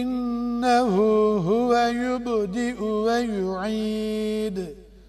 إنه هو يبدئ ويعيد.